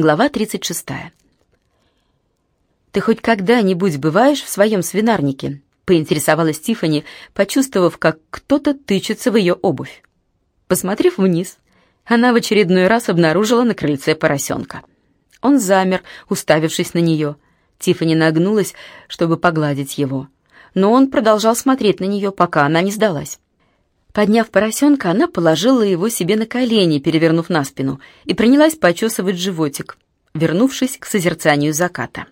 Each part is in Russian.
Глава 36. «Ты хоть когда-нибудь бываешь в своем свинарнике?» — поинтересовалась Тифани, почувствовав, как кто-то тычется в ее обувь. Посмотрев вниз, она в очередной раз обнаружила на крыльце поросенка. Он замер, уставившись на нее. Тифани нагнулась, чтобы погладить его. Но он продолжал смотреть на нее, пока она не сдалась. Подняв поросенка, она положила его себе на колени, перевернув на спину, и принялась почесывать животик, вернувшись к созерцанию заката.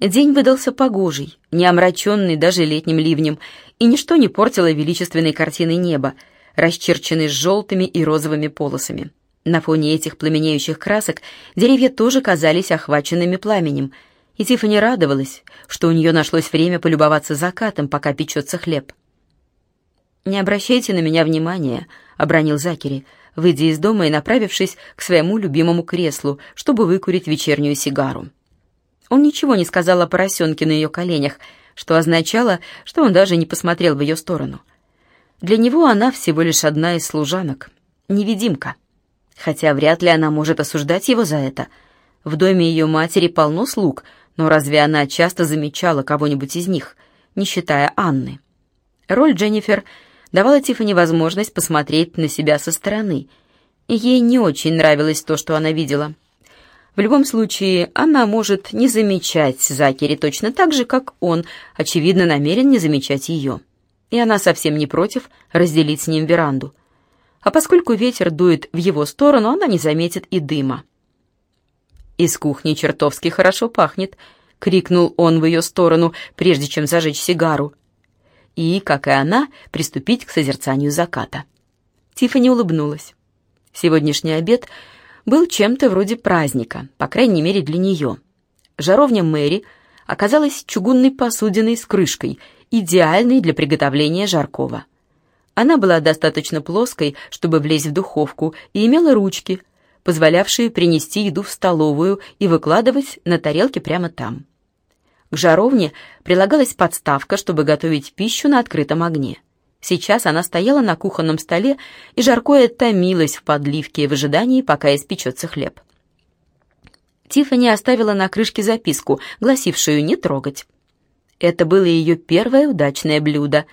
День выдался погожий, не омраченный даже летним ливнем, и ничто не портило величественной картины неба, расчерченной желтыми и розовыми полосами. На фоне этих пламенеющих красок деревья тоже казались охваченными пламенем, и Тиффани радовалась, что у нее нашлось время полюбоваться закатом, пока печется хлеб. «Не обращайте на меня внимания», — обронил Закери, выйдя из дома и направившись к своему любимому креслу, чтобы выкурить вечернюю сигару. Он ничего не сказал о поросенке на ее коленях, что означало, что он даже не посмотрел в ее сторону. Для него она всего лишь одна из служанок, невидимка. Хотя вряд ли она может осуждать его за это. В доме ее матери полно слуг, но разве она часто замечала кого-нибудь из них, не считая Анны? Роль Дженнифер — давала Тиффани возможность посмотреть на себя со стороны. Ей не очень нравилось то, что она видела. В любом случае, она может не замечать Закери точно так же, как он, очевидно, намерен не замечать ее. И она совсем не против разделить с ним веранду. А поскольку ветер дует в его сторону, она не заметит и дыма. «Из кухни чертовски хорошо пахнет», — крикнул он в ее сторону, прежде чем зажечь сигару и, как и она, приступить к созерцанию заката. Тиффани улыбнулась. Сегодняшний обед был чем-то вроде праздника, по крайней мере для нее. Жаровня Мэри оказалась чугунной посудиной с крышкой, идеальной для приготовления жаркого. Она была достаточно плоской, чтобы влезть в духовку, и имела ручки, позволявшие принести еду в столовую и выкладывать на тарелке прямо там. К жаровне прилагалась подставка, чтобы готовить пищу на открытом огне. Сейчас она стояла на кухонном столе, и жаркое томилось в подливке в ожидании, пока испечется хлеб. Тиффани оставила на крышке записку, гласившую «не трогать». Это было ее первое удачное блюдо,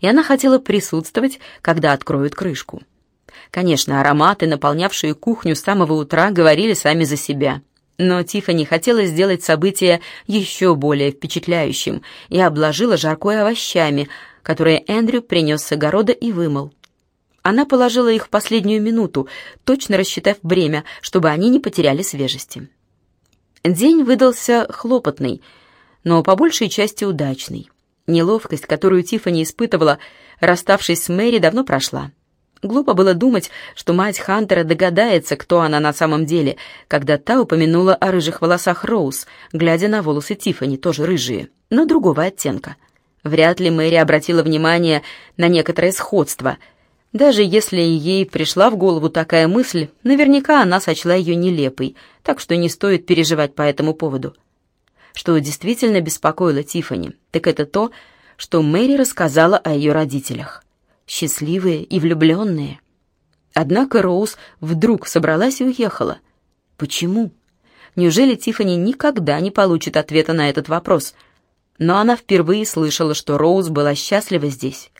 и она хотела присутствовать, когда откроют крышку. Конечно, ароматы, наполнявшие кухню с самого утра, говорили сами за себя — но Тиффани хотела сделать событие еще более впечатляющим и обложила жаркое овощами, которые Эндрю принес с огорода и вымыл. Она положила их в последнюю минуту, точно рассчитав бремя, чтобы они не потеряли свежести. День выдался хлопотный, но по большей части удачный. Неловкость, которую Тиффани испытывала, расставшись с Мэри, давно прошла. Глупо было думать, что мать Хантера догадается, кто она на самом деле, когда та упомянула о рыжих волосах Роуз, глядя на волосы Тиффани, тоже рыжие, но другого оттенка. Вряд ли Мэри обратила внимание на некоторое сходство. Даже если ей пришла в голову такая мысль, наверняка она сочла ее нелепой, так что не стоит переживать по этому поводу. Что действительно беспокоило Тиффани, так это то, что Мэри рассказала о ее родителях счастливые и влюбленные. Однако Роуз вдруг собралась и уехала. Почему? Неужели Тиффани никогда не получит ответа на этот вопрос? Но она впервые слышала, что Роуз была счастлива здесь,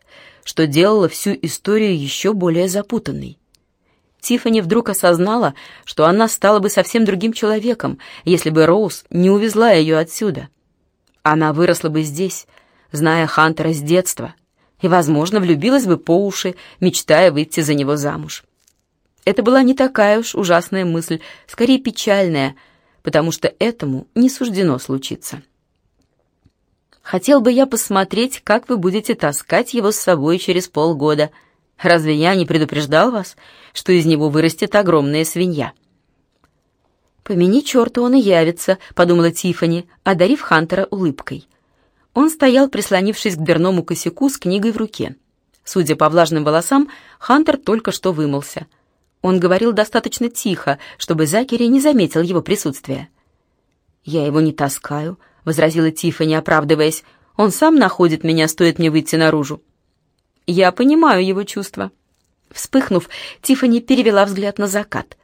что делала всю историю еще более запутанной. Тиффани вдруг осознала, что она стала бы совсем другим человеком, если бы Роуз не увезла ее отсюда. Она выросла бы здесь, зная Хантера с детства — и, возможно, влюбилась бы по уши, мечтая выйти за него замуж. Это была не такая уж ужасная мысль, скорее печальная, потому что этому не суждено случиться. Хотел бы я посмотреть, как вы будете таскать его с собой через полгода. Разве я не предупреждал вас, что из него вырастет огромная свинья?» «Помяни черта, он и явится», — подумала Тиффани, одарив Хантера улыбкой. Он стоял, прислонившись к дверному косяку с книгой в руке. Судя по влажным волосам, Хантер только что вымылся. Он говорил достаточно тихо, чтобы Закери не заметил его присутствия. «Я его не таскаю», — возразила Тиффани, оправдываясь. «Он сам находит меня, стоит мне выйти наружу». «Я понимаю его чувства». Вспыхнув, Тиффани перевела взгляд на закат.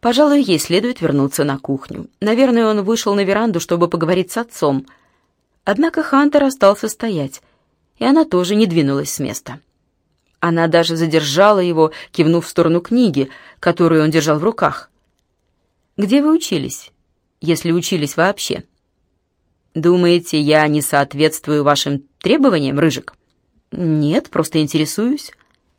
Пожалуй, ей следует вернуться на кухню. Наверное, он вышел на веранду, чтобы поговорить с отцом. Однако Хантер остался стоять, и она тоже не двинулась с места. Она даже задержала его, кивнув в сторону книги, которую он держал в руках. «Где вы учились? Если учились вообще?» «Думаете, я не соответствую вашим требованиям, Рыжик?» «Нет, просто интересуюсь».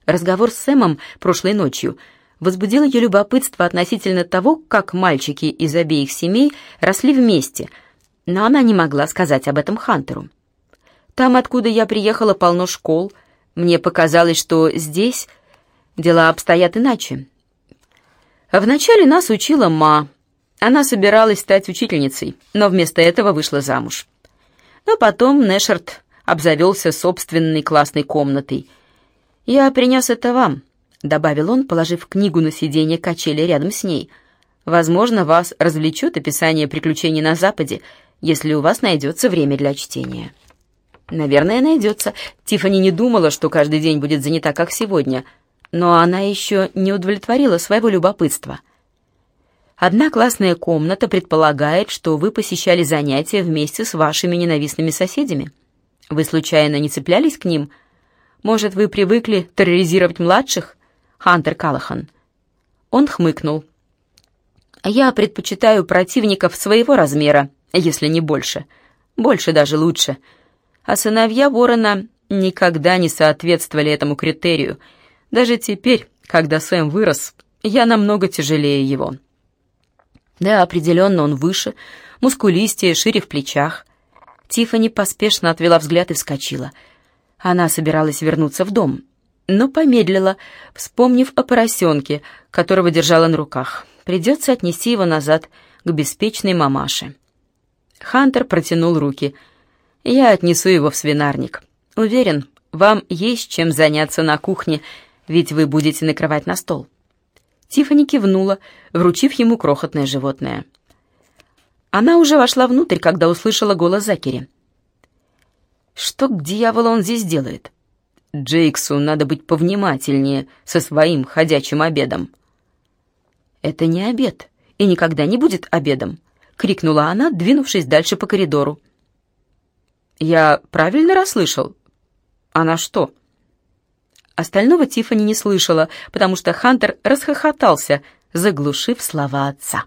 Разговор с Сэмом прошлой ночью возбудил ее любопытство относительно того, как мальчики из обеих семей росли вместе, но она не могла сказать об этом Хантеру. «Там, откуда я приехала, полно школ», мне показалось, что здесь дела обстоят иначе. Вначале нас учила Ма. Она собиралась стать учительницей, но вместо этого вышла замуж. Но потом Нэшерт обзавелся собственной классной комнатой. «Я принес это вам», — добавил он, положив книгу на сиденье качели рядом с ней. «Возможно, вас развлечет описание приключений на Западе, если у вас найдется время для чтения». Наверное, найдется. Тифани не думала, что каждый день будет занята, как сегодня, но она еще не удовлетворила своего любопытства. Одна классная комната предполагает, что вы посещали занятия вместе с вашими ненавистными соседями. Вы случайно не цеплялись к ним? Может, вы привыкли терроризировать младших? Хантер Калахан. Он хмыкнул. Я предпочитаю противников своего размера, если не больше. Больше даже лучше — а сыновья ворона никогда не соответствовали этому критерию. Даже теперь, когда Сэм вырос, я намного тяжелее его. Да, определенно он выше, мускулистее, шире в плечах. Тиффани поспешно отвела взгляд и вскочила. Она собиралась вернуться в дом, но помедлила, вспомнив о поросенке, которого держала на руках. Придется отнести его назад к беспечной мамаше. Хантер протянул руки — я отнесу его в свинарник. Уверен, вам есть чем заняться на кухне, ведь вы будете накрывать на стол». Тиффани кивнула, вручив ему крохотное животное. Она уже вошла внутрь, когда услышала голос Закери. «Что к дьяволу он здесь делает?» «Джейксу надо быть повнимательнее со своим ходячим обедом». «Это не обед и никогда не будет обедом», — крикнула она, двинувшись дальше по коридору. Я правильно расслышал? Она что? Остального Тифани не слышала, потому что Хантер расхохотался, заглушив слова отца.